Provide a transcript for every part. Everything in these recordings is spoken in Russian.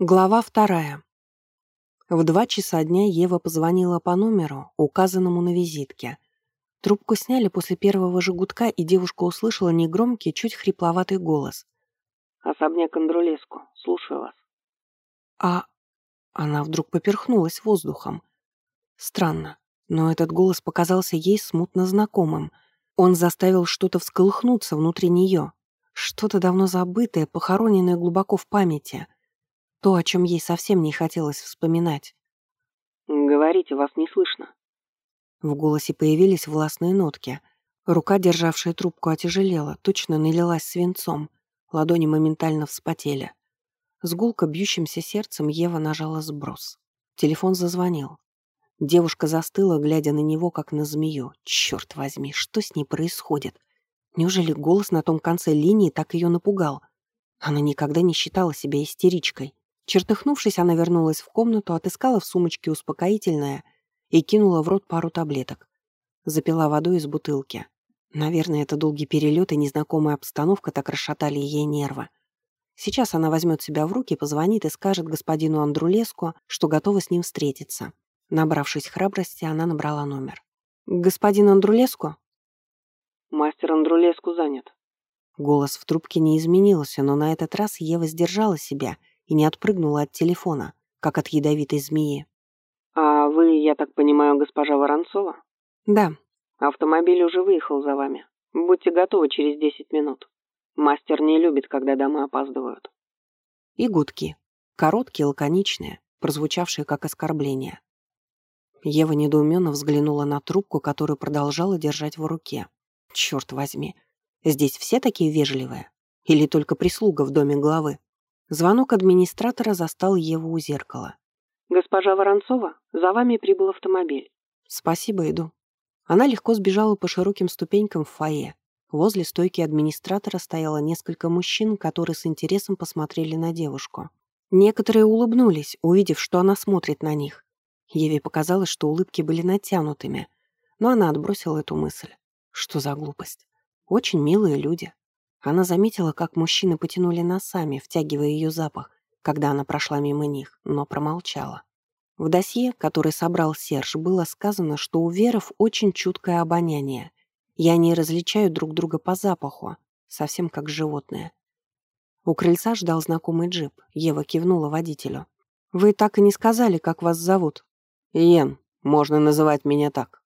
Глава вторая. В два часа дня Ева позвонила по номеру, указанному на визитке. Трубку сняли после первого же гудка, и девушка услышала негромкий, чуть хрипловатый голос. «Особняк Андрулеску. Слушаю вас». А... Она вдруг поперхнулась воздухом. Странно, но этот голос показался ей смутно знакомым. Он заставил что-то всколыхнуться внутри нее. Что-то давно забытое, похороненное глубоко в памяти — то, о чем ей совсем не хотелось вспоминать. «Говорите, вас не слышно». В голосе появились властные нотки. Рука, державшая трубку, отяжелела, точно налилась свинцом. Ладони моментально вспотели. С гулко бьющимся сердцем Ева нажала сброс. Телефон зазвонил. Девушка застыла, глядя на него, как на змею. Черт возьми, что с ней происходит? Неужели голос на том конце линии так ее напугал? Она никогда не считала себя истеричкой. Чертыхнувшись, она вернулась в комнату, отыскала в сумочке успокоительное и кинула в рот пару таблеток. Запила водой из бутылки. Наверное, это долгий перелет и незнакомая обстановка так расшатали ей нервы. Сейчас она возьмет себя в руки, позвонит и скажет господину Андрулеску, что готова с ним встретиться. Набравшись храбрости, она набрала номер. «Господин Андрулеску?» «Мастер Андрулеску занят». Голос в трубке не изменился, но на этот раз Ева сдержала себя и не отпрыгнула от телефона, как от ядовитой змеи. «А вы, я так понимаю, госпожа Воронцова?» «Да». «Автомобиль уже выехал за вами. Будьте готовы через десять минут. Мастер не любит, когда дома опаздывают». И гудки. Короткие, лаконичные, прозвучавшие как оскорбление. Ева недоуменно взглянула на трубку, которую продолжала держать в руке. Черт возьми, здесь все такие вежливые? Или только прислуга в доме главы? Звонок администратора застал Еву у зеркала. «Госпожа Воронцова, за вами прибыл автомобиль». «Спасибо, иду». Она легко сбежала по широким ступенькам в фойе. Возле стойки администратора стояло несколько мужчин, которые с интересом посмотрели на девушку. Некоторые улыбнулись, увидев, что она смотрит на них. Еве показалось, что улыбки были натянутыми, но она отбросила эту мысль. Что за глупость? Очень милые люди. Она заметила, как мужчины потянули носами, втягивая ее запах, когда она прошла мимо них, но промолчала. В досье, который собрал Серж, было сказано, что у веров очень чуткое обоняние, и они различают друг друга по запаху, совсем как животные. У крыльца ждал знакомый джип. Ева кивнула водителю. «Вы так и не сказали, как вас зовут?» «Йен, можно называть меня так».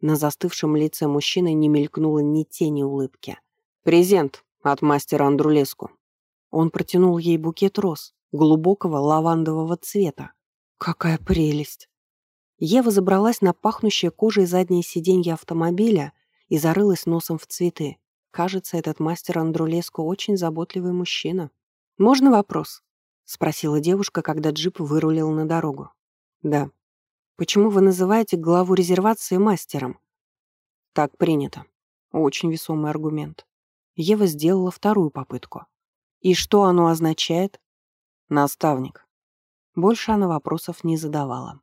На застывшем лице мужчины не мелькнуло ни тени улыбки. «Презент от мастера Андрулеску. Он протянул ей букет роз, глубокого лавандового цвета. Какая прелесть! Ева забралась на пахнущее кожей заднее сиденье автомобиля и зарылась носом в цветы. Кажется, этот мастер Андрулеску очень заботливый мужчина. «Можно вопрос?» — спросила девушка, когда джип вырулил на дорогу. «Да». «Почему вы называете главу резервации мастером?» «Так принято». Очень весомый аргумент. Ева сделала вторую попытку. «И что оно означает?» «Наставник». Больше она вопросов не задавала.